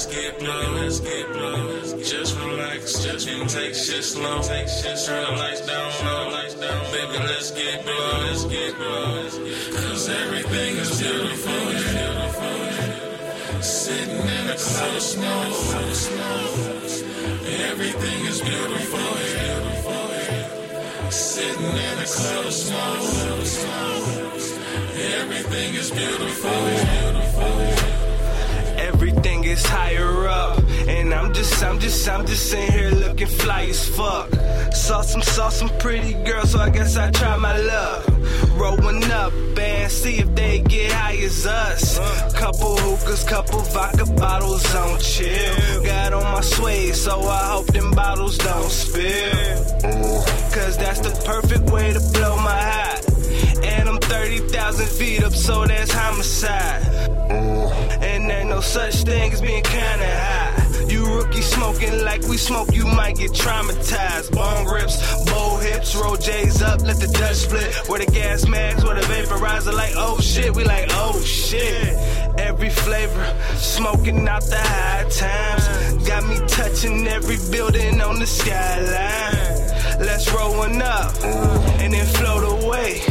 let's get blow, let's get blow. Just relax, just you take shit slow. Take shit, the lights down, low, lights down. Baby, let's get blow, let's get blow. Cause everything is beautiful, beautiful. Sitting in a cloud of snow, smoke, everything is beautiful, beautiful. Sitting in a cloud of snow, smoke, everything is beautiful, beautiful. Just, I'm just, I'm just in here looking fly as fuck. Saw some, saw some pretty girls, so I guess I try my luck. Rolling up and see if they get high as us. Couple hookahs, couple vodka bottles on chill. Got on my suede, so I hope them bottles don't spill. Cause that's the perfect way to blow my high. And I'm 30,000 feet up, so that's homicide. And ain't no such thing as being kinda smoking like we smoke, you might get traumatized. Bong rips, bow hips, roll J's up, let the dust split. Where the gas mags, where the vaporizer, like oh shit, we like oh shit. Every flavor, smoking out the high times. Got me touching every building on the skyline. Let's roll one up and then float away.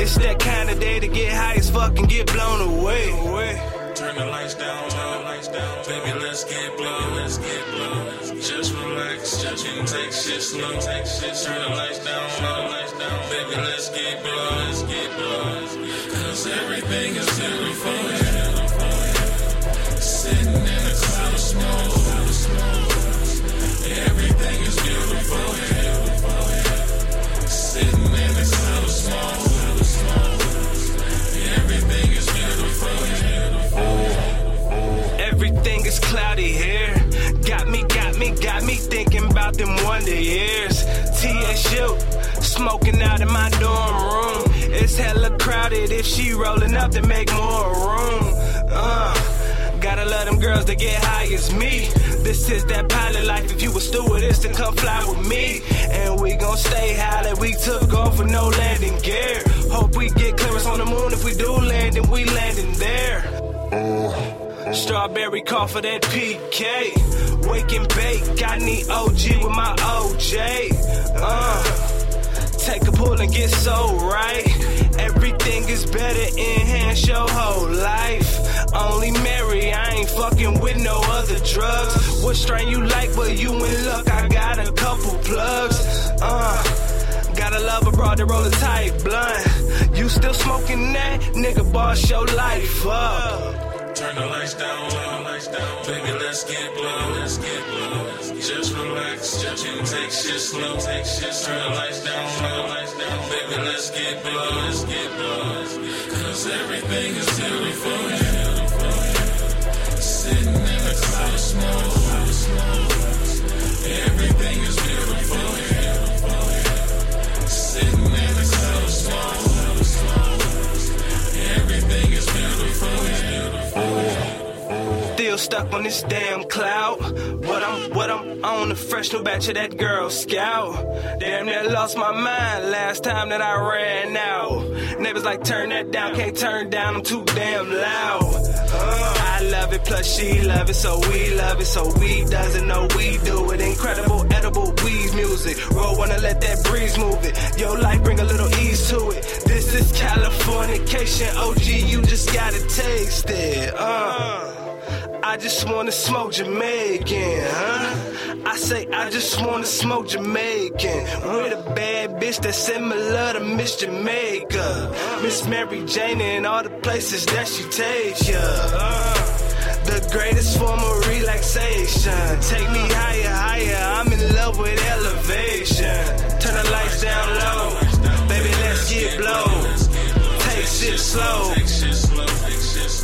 It's that kind of day to get high as fuck and get blown away. Turn the lights down, lights down. Baby, let's get blow, let's get blow. Just relax, just you take shit slow, take shit. Turn the lights down, turn the lights down. Baby, let's get blow, let's get blow. Cause everything is beautiful, beautiful. Thinking about them wonder years. TSU, smoking out in my dorm room. It's hella crowded if she rolling up to make more room. Uh, gotta love them girls that get high as me. This is that pilot life. If you a stewardess, then come fly with me. And we gon' stay high like we took off with no landing gear. Hope we get clearance on the moon. If we do land, then we landing. Strawberry call for that PK. Wake and bake, got me OG with my OJ. Uh, take a pull and get so right. Everything is better, enhance your whole life. Only Mary, I ain't fucking with no other drugs. What strain you like, but you in luck, I got a couple plugs. Uh, gotta love a broad that roll a tight blunt. You still smoking that? Nigga, boss your life up. Turn the lights down, down. Baby, let's get blow, let's get blow. Just relax, just you take shit slow, take shit. Turn the lights down, down. Baby, let's get blow, let's get blow. Cause everything is beautiful, beautiful. Stuck on this damn cloud. What I'm, what I'm on, a fresh new batch of that Girl Scout. Damn that lost my mind last time that I ran out. Neighbors like, turn that down, can't turn down, I'm too damn loud. Uh, I love it, plus she love it, so we love it, so we doesn't know we do it. Incredible, edible weed music. Roll wanna let that breeze move it. Your life bring a little ease to it. This is Californication, OG, you just gotta taste it. Uh. I just wanna smoke Jamaican, huh? I say I just wanna smoke Jamaican. With a bad bitch that's similar to Miss Jamaica, Miss Mary Jane and all the places that she takes ya. The greatest form of relaxation. Take me higher, higher. I'm in love with elevation. Turn the lights down low, baby. Let's get blow. Take shit slow.